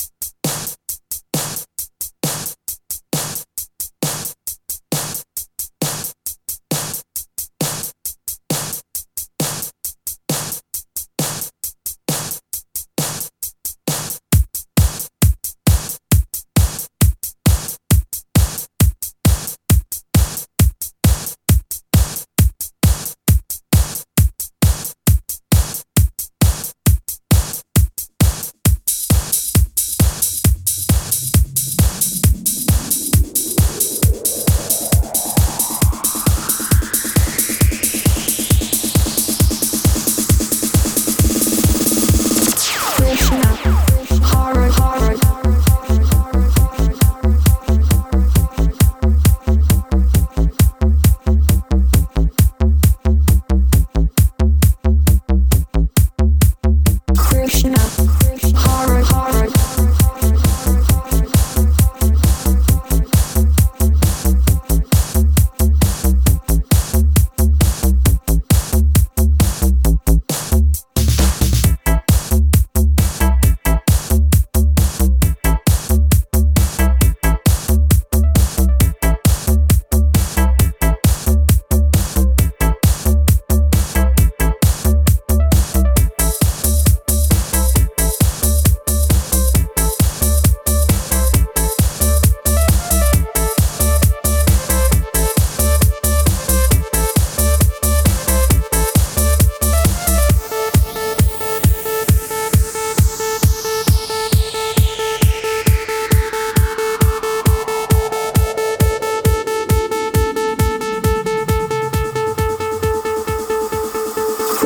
you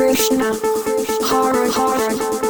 Krishna, Hare Hare.